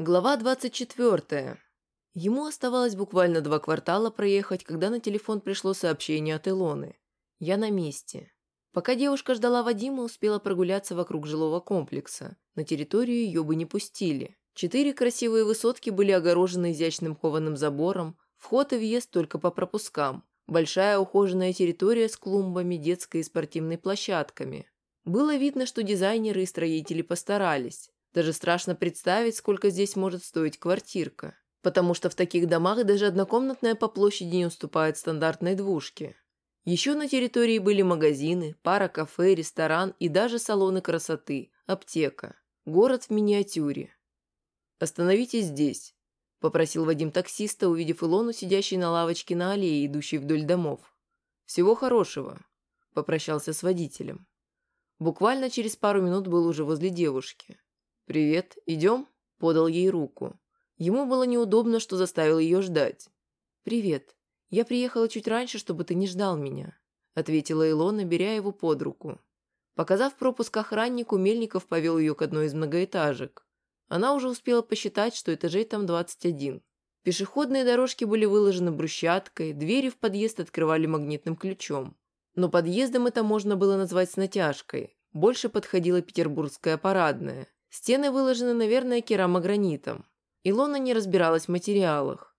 Глава 24. Ему оставалось буквально два квартала проехать, когда на телефон пришло сообщение от Илоны. «Я на месте». Пока девушка ждала Вадима, успела прогуляться вокруг жилого комплекса. На территорию ее бы не пустили. Четыре красивые высотки были огорожены изящным кованым забором, вход и въезд только по пропускам. Большая ухоженная территория с клумбами, детской и спортивной площадками. Было видно, что дизайнеры и строители постарались. Даже страшно представить, сколько здесь может стоить квартирка. Потому что в таких домах даже однокомнатная по площади не уступает стандартной двушке. Еще на территории были магазины, пара кафе, ресторан и даже салоны красоты, аптека. Город в миниатюре. «Остановитесь здесь», – попросил Вадим таксиста, увидев Илону, сидящей на лавочке на аллее, идущей вдоль домов. «Всего хорошего», – попрощался с водителем. Буквально через пару минут был уже возле девушки. «Привет, идем?» – подал ей руку. Ему было неудобно, что заставил ее ждать. «Привет. Я приехала чуть раньше, чтобы ты не ждал меня», – ответила Илона, беря его под руку. Показав пропуск охраннику, Мельников повел ее к одной из многоэтажек. Она уже успела посчитать, что этажей там 21. Пешеходные дорожки были выложены брусчаткой, двери в подъезд открывали магнитным ключом. Но подъездом это можно было назвать с натяжкой. Больше подходила петербургская парадная. Стены выложены, наверное, керамогранитом. Илона не разбиралась в материалах.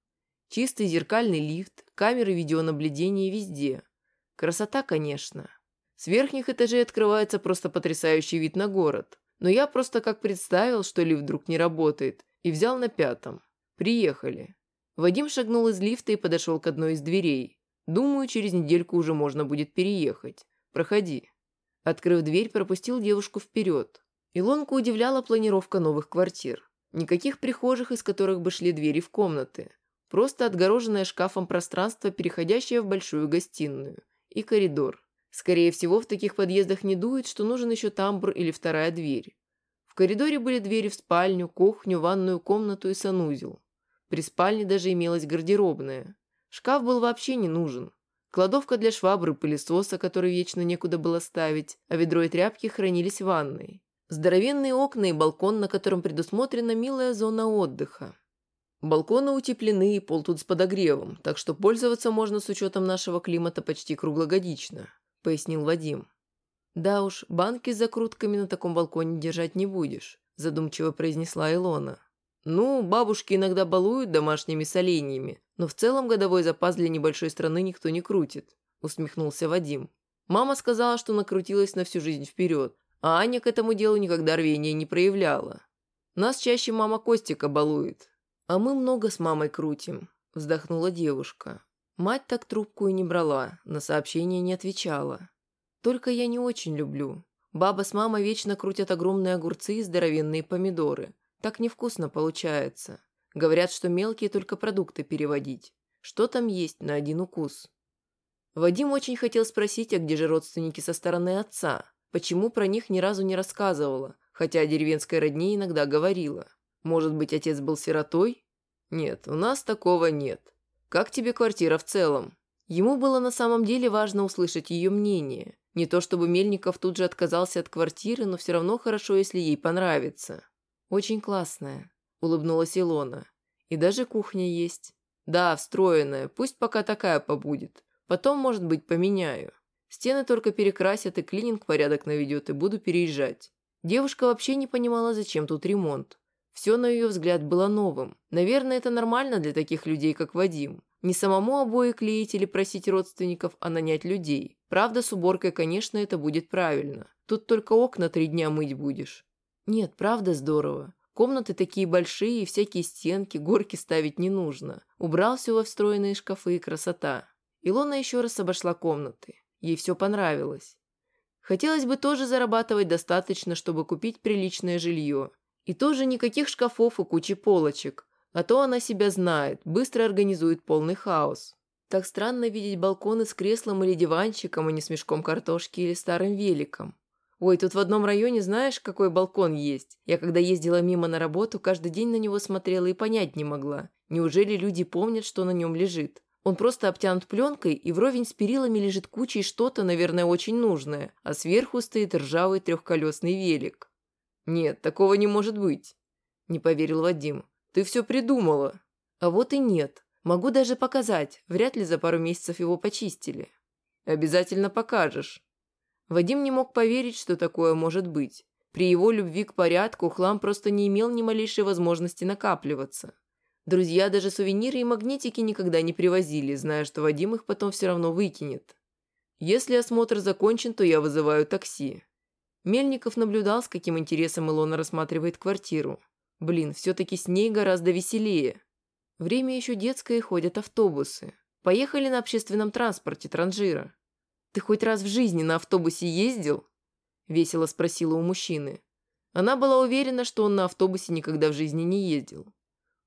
Чистый зеркальный лифт, камеры видеонаблюдения везде. Красота, конечно. С верхних этажей открывается просто потрясающий вид на город. Но я просто как представил, что лифт вдруг не работает, и взял на пятом. Приехали. Вадим шагнул из лифта и подошел к одной из дверей. Думаю, через недельку уже можно будет переехать. Проходи. Открыв дверь, пропустил девушку вперед. Илонку удивляла планировка новых квартир. Никаких прихожих, из которых бы шли двери в комнаты. Просто отгороженное шкафом пространство, переходящее в большую гостиную. И коридор. Скорее всего, в таких подъездах не дует, что нужен еще тамбур или вторая дверь. В коридоре были двери в спальню, кухню, ванную комнату и санузел. При спальне даже имелась гардеробная. Шкаф был вообще не нужен. Кладовка для швабры, пылесоса, который вечно некуда было ставить, а ведро и тряпки хранились в ванной. Здоровенные окна и балкон, на котором предусмотрена милая зона отдыха. Балконы утеплены и пол тут с подогревом, так что пользоваться можно с учетом нашего климата почти круглогодично», – пояснил Вадим. «Да уж, банки с закрутками на таком балконе держать не будешь», – задумчиво произнесла Илона. «Ну, бабушки иногда балуют домашними соленьями, но в целом годовой запас для небольшой страны никто не крутит», – усмехнулся Вадим. «Мама сказала, что накрутилась на всю жизнь вперед, а Аня к этому делу никогда рвения не проявляла. Нас чаще мама Костика балует. А мы много с мамой крутим, вздохнула девушка. Мать так трубку и не брала, на сообщения не отвечала. Только я не очень люблю. Баба с мамой вечно крутят огромные огурцы и здоровенные помидоры. Так невкусно получается. Говорят, что мелкие только продукты переводить. Что там есть на один укус? Вадим очень хотел спросить, а где же родственники со стороны отца, Почему про них ни разу не рассказывала, хотя о деревенской родне иногда говорила? Может быть, отец был сиротой? Нет, у нас такого нет. Как тебе квартира в целом? Ему было на самом деле важно услышать ее мнение. Не то чтобы Мельников тут же отказался от квартиры, но все равно хорошо, если ей понравится. «Очень классная», – улыбнулась Илона. «И даже кухня есть». «Да, встроенная, пусть пока такая побудет. Потом, может быть, поменяю». Стены только перекрасят и клининг порядок наведет, и буду переезжать. Девушка вообще не понимала, зачем тут ремонт. Все, на ее взгляд, было новым. Наверное, это нормально для таких людей, как Вадим. Не самому обои клеить или просить родственников, а нанять людей. Правда, с уборкой, конечно, это будет правильно. Тут только окна три дня мыть будешь. Нет, правда здорово. Комнаты такие большие, всякие стенки, горки ставить не нужно. Убрал все во встроенные шкафы и красота. Илона еще раз обошла комнаты. Ей все понравилось. Хотелось бы тоже зарабатывать достаточно, чтобы купить приличное жилье. И тоже никаких шкафов и кучи полочек. А то она себя знает, быстро организует полный хаос. Так странно видеть балконы с креслом или диванчиком, а не с мешком картошки или старым великом. Ой, тут в одном районе знаешь, какой балкон есть? Я когда ездила мимо на работу, каждый день на него смотрела и понять не могла. Неужели люди помнят, что на нем лежит? Он просто обтянут пленкой, и вровень с перилами лежит кучей что-то, наверное, очень нужное, а сверху стоит ржавый трехколесный велик. Нет, такого не может быть. – не поверил Вадим. «Ты все придумала». «А вот и нет. Могу даже показать. Вряд ли за пару месяцев его почистили». «Обязательно покажешь». Вадим не мог поверить, что такое может быть. При его любви к порядку хлам просто не имел ни малейшей возможности накапливаться. Друзья даже сувениры и магнитики никогда не привозили, зная, что Вадим их потом все равно выкинет. Если осмотр закончен, то я вызываю такси. Мельников наблюдал, с каким интересом Илона рассматривает квартиру. Блин, все-таки с ней гораздо веселее. Время еще детское, ходят автобусы. Поехали на общественном транспорте Транжира. «Ты хоть раз в жизни на автобусе ездил?» Весело спросила у мужчины. Она была уверена, что он на автобусе никогда в жизни не ездил.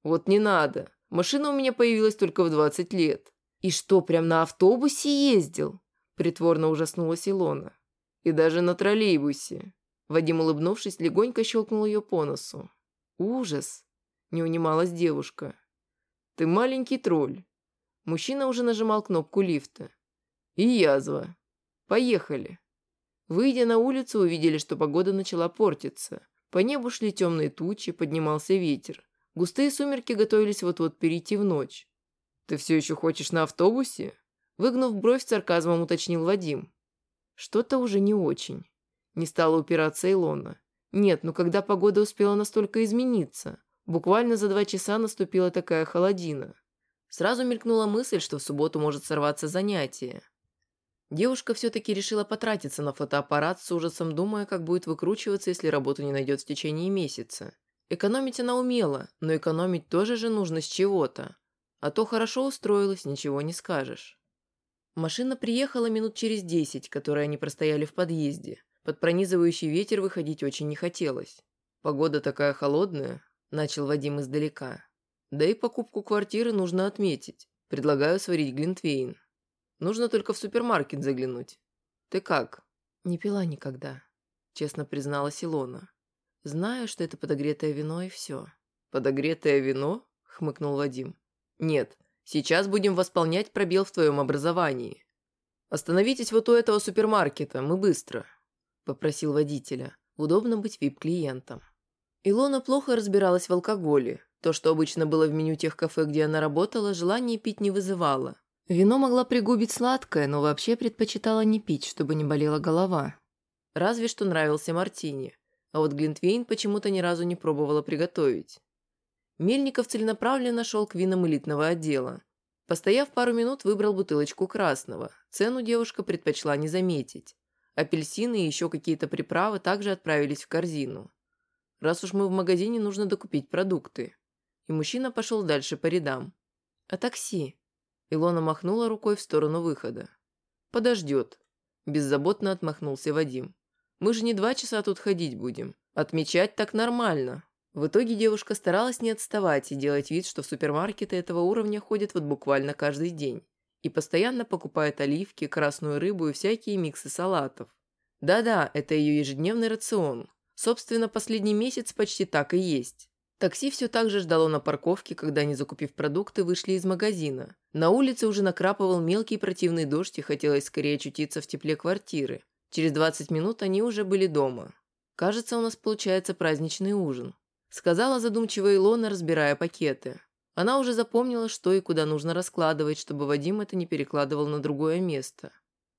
«Вот не надо. Машина у меня появилась только в 20 лет». «И что, прям на автобусе ездил?» Притворно ужаснулась Илона. «И даже на троллейбусе». Вадим, улыбнувшись, легонько щелкнул ее по носу. «Ужас!» – не унималась девушка. «Ты маленький тролль». Мужчина уже нажимал кнопку лифта. «И язва. Поехали». Выйдя на улицу, увидели, что погода начала портиться. По небу шли темные тучи, поднимался ветер. Густые сумерки готовились вот-вот перейти в ночь. «Ты все еще хочешь на автобусе?» Выгнув бровь, сарказмом уточнил Вадим. Что-то уже не очень. Не стала упираться Илона. Нет, ну когда погода успела настолько измениться? Буквально за два часа наступила такая холодина. Сразу мелькнула мысль, что в субботу может сорваться занятие. Девушка все-таки решила потратиться на фотоаппарат с ужасом, думая, как будет выкручиваться, если работу не найдет в течение месяца. Экономить она умела, но экономить тоже же нужно с чего-то. А то хорошо устроилась, ничего не скажешь. Машина приехала минут через десять, которые они простояли в подъезде. Под пронизывающий ветер выходить очень не хотелось. «Погода такая холодная», – начал Вадим издалека. «Да и покупку квартиры нужно отметить. Предлагаю сварить глинтвейн. Нужно только в супермаркет заглянуть. Ты как?» «Не пила никогда», – честно призналась Илона. Знаю, что это подогретое вино и все. «Подогретое вино?» – хмыкнул Вадим. «Нет, сейчас будем восполнять пробел в твоем образовании. Остановитесь вот у этого супермаркета, мы быстро», – попросил водителя. Удобно быть вип-клиентом. Илона плохо разбиралась в алкоголе. То, что обычно было в меню тех кафе, где она работала, желание пить не вызывало. Вино могла пригубить сладкое, но вообще предпочитала не пить, чтобы не болела голова. Разве что нравился мартини а вот Глинтвейн почему-то ни разу не пробовала приготовить. Мельников целенаправленно шел к винам элитного отдела. Постояв пару минут, выбрал бутылочку красного. Цену девушка предпочла не заметить. Апельсины и еще какие-то приправы также отправились в корзину. Раз уж мы в магазине, нужно докупить продукты. И мужчина пошел дальше по рядам. «А такси?» Илона махнула рукой в сторону выхода. «Подождет», – беззаботно отмахнулся Вадим. Мы же не два часа тут ходить будем. Отмечать так нормально». В итоге девушка старалась не отставать и делать вид, что в супермаркеты этого уровня ходит вот буквально каждый день. И постоянно покупает оливки, красную рыбу и всякие миксы салатов. Да-да, это ее ежедневный рацион. Собственно, последний месяц почти так и есть. Такси все так же ждало на парковке, когда они, закупив продукты, вышли из магазина. На улице уже накрапывал мелкий противный дождь и хотелось скорее очутиться в тепле квартиры. Через 20 минут они уже были дома. «Кажется, у нас получается праздничный ужин», сказала задумчиво Илона, разбирая пакеты. Она уже запомнила, что и куда нужно раскладывать, чтобы Вадим это не перекладывал на другое место.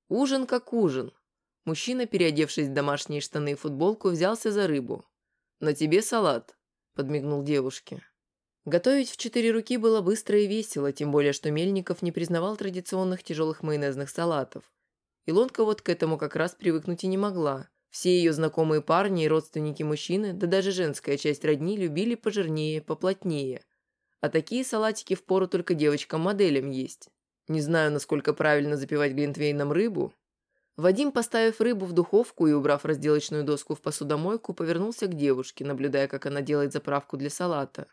Ужин как ужин. Мужчина, переодевшись в домашние штаны и футболку, взялся за рыбу. «На тебе салат», – подмигнул девушке. Готовить в четыре руки было быстро и весело, тем более, что Мельников не признавал традиционных тяжелых майонезных салатов. Илонка вот к этому как раз привыкнуть и не могла. Все ее знакомые парни и родственники мужчины, да даже женская часть родни, любили пожирнее, поплотнее. А такие салатики впору только девочкам-моделям есть. Не знаю, насколько правильно запивать глинтвейном рыбу. Вадим, поставив рыбу в духовку и убрав разделочную доску в посудомойку, повернулся к девушке, наблюдая, как она делает заправку для салата.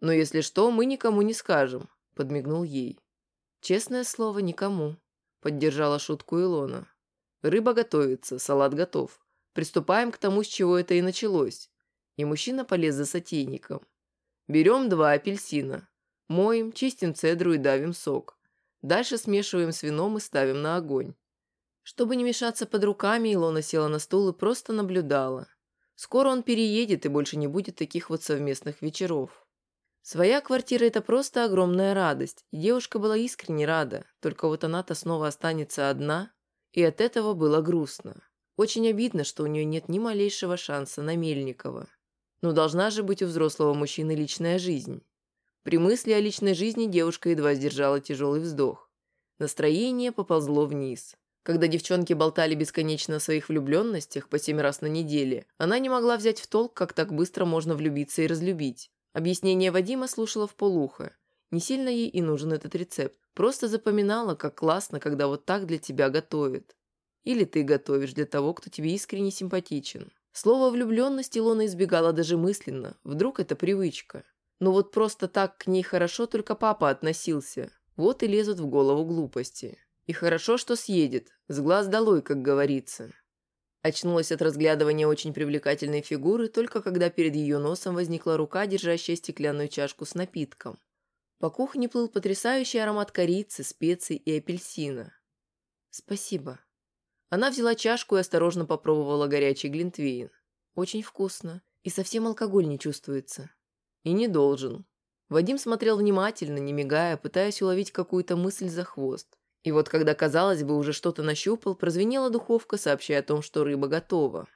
«Но если что, мы никому не скажем», – подмигнул ей. «Честное слово, никому», Поддержала шутку Илона. Рыба готовится, салат готов. Приступаем к тому, с чего это и началось. И мужчина полез за сотейником. Берем два апельсина. Моем, чистим цедру и давим сок. Дальше смешиваем с вином и ставим на огонь. Чтобы не мешаться под руками, Илона села на стул и просто наблюдала. Скоро он переедет, и больше не будет таких вот совместных вечеров. Своя квартира – это просто огромная радость, и девушка была искренне рада, только вот она-то снова останется одна, и от этого было грустно. Очень обидно, что у нее нет ни малейшего шанса на Мельникова. Но должна же быть у взрослого мужчины личная жизнь. При мысли о личной жизни девушка едва сдержала тяжелый вздох. Настроение поползло вниз. Когда девчонки болтали бесконечно о своих влюбленностях по семь раз на неделе, она не могла взять в толк, как так быстро можно влюбиться и разлюбить. Объяснение Вадима слушала в полухо. Не сильно ей и нужен этот рецепт. Просто запоминала, как классно, когда вот так для тебя готовят. Или ты готовишь для того, кто тебе искренне симпатичен. Слово «влюбленность» Илона избегала даже мысленно. Вдруг это привычка. Но вот просто так к ней хорошо только папа относился. Вот и лезут в голову глупости. И хорошо, что съедет. С глаз долой, как говорится. Очнулась от разглядывания очень привлекательной фигуры, только когда перед ее носом возникла рука, держащая стеклянную чашку с напитком. По кухне плыл потрясающий аромат корицы, специй и апельсина. «Спасибо». Она взяла чашку и осторожно попробовала горячий глинтвейн. Очень вкусно. И совсем алкоголь не чувствуется. И не должен. Вадим смотрел внимательно, не мигая, пытаясь уловить какую-то мысль за хвост. И вот когда, казалось бы, уже что-то нащупал, прозвенела духовка, сообщая о том, что рыба готова.